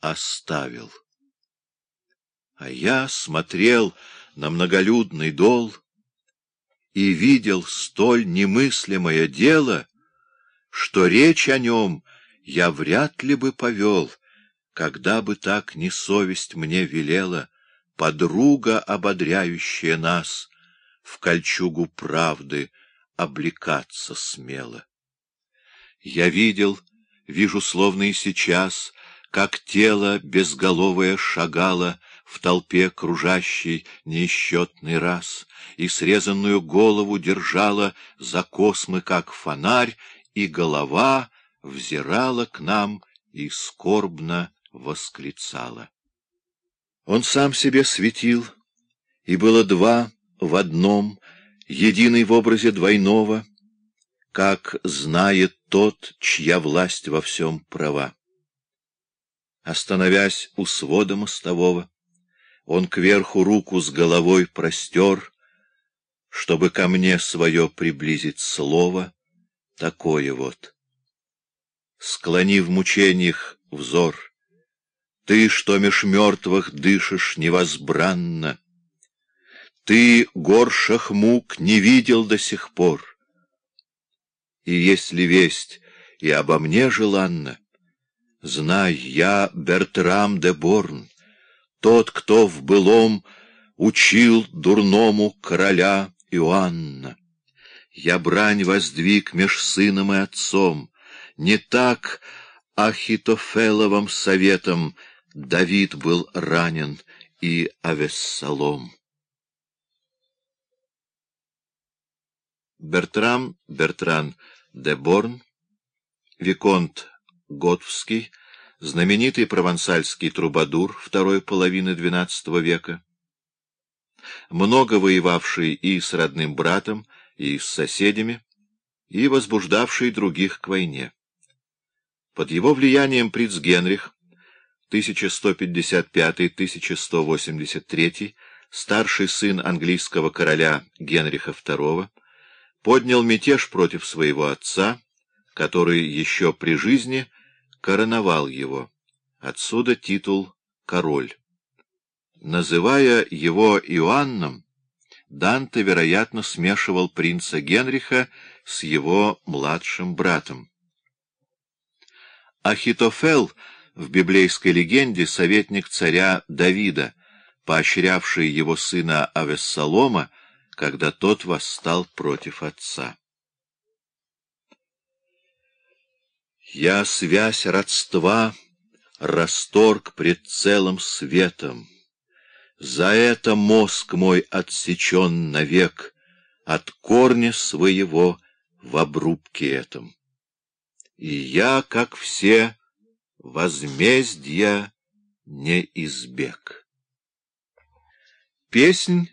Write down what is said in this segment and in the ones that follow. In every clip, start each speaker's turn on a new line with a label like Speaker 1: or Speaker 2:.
Speaker 1: оставил. А я смотрел на многолюдный дол и видел столь немыслимое дело, что речь о нем я вряд ли бы повел, когда бы так не совесть мне велела, подруга, ободряющая нас, в кольчугу правды облекаться смело. Я видел, вижу словно и сейчас, как тело безголовое шагало в толпе кружащей неисчетный раз, и срезанную голову держала за космы, как фонарь, и голова взирала к нам и скорбно восклицала. Он сам себе светил, и было два в одном, единый в образе двойного, как знает тот, чья власть во всем права. Остановясь у свода мостового, он кверху руку с головой простер, чтобы ко мне свое приблизить слово, такое вот. Склони в мучениях взор, ты, что меж мертвых дышишь невозбранно, ты горших мук не видел до сих пор. И если весть и обо мне желанна, знай, я Бертрам де Борн, тот, кто в былом учил дурному короля Иоанна. Я брань воздвиг меж сыном и отцом, не так Ахитофеловым советом Давид был ранен и Авессалом. Бертрам Бертран де Борн, Виконт Готовский, знаменитый провансальский трубадур второй половины XII века, много воевавший и с родным братом, и с соседями, и возбуждавший других к войне. Под его влиянием принц Генрих 1155-1183, старший сын английского короля Генриха II, поднял мятеж против своего отца, который еще при жизни короновал его. Отсюда титул «король». Называя его Иоанном, Данте, вероятно, смешивал принца Генриха с его младшим братом. Ахитофел в библейской легенде советник царя Давида, поощрявший его сына Авессалома, когда тот восстал против отца. Я связь родства расторг пред целым светом. За это мозг мой отсечен навек от корня своего в обрубке этом. И я, как все, возмездия не избег. Песнь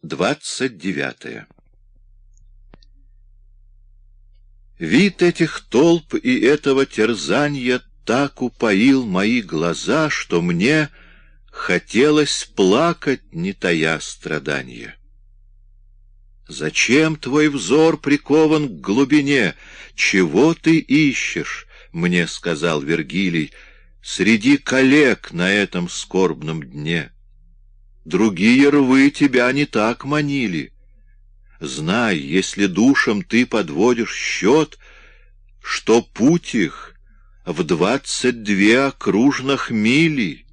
Speaker 1: двадцать девятая Вид этих толп и этого терзанья так упоил мои глаза, что мне хотелось плакать, не тая страдания. Зачем твой взор прикован к глубине? Чего ты ищешь? — мне сказал Вергилий, — среди коллег на этом скорбном дне. Другие рвы тебя не так манили. Знай, если душам ты подводишь счет, что путь их в двадцать две окружных мили.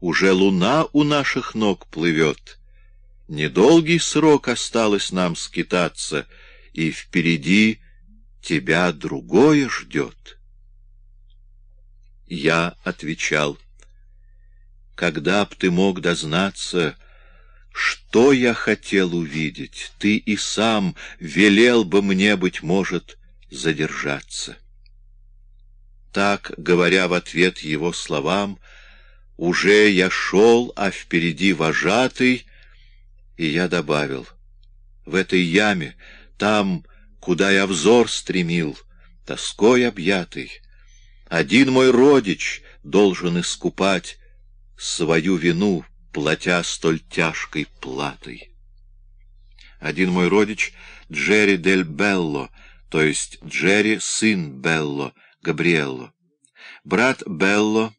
Speaker 1: Уже луна у наших ног плывет. Недолгий срок осталось нам скитаться, и впереди тебя другое ждет. Я отвечал, когда б ты мог дознаться, что я хотел увидеть, ты и сам велел бы мне, быть может, задержаться. Так, говоря в ответ его словам, уже я шел, а впереди вожатый, и я добавил, в этой яме, там, куда я взор стремил, тоской объятый, один мой родич должен искупать свою вину, платя столь тяжкой платой. Один мой родич, Джерри дель Белло, то есть Джерри, сын Белло, Габриэлло, брат Белло,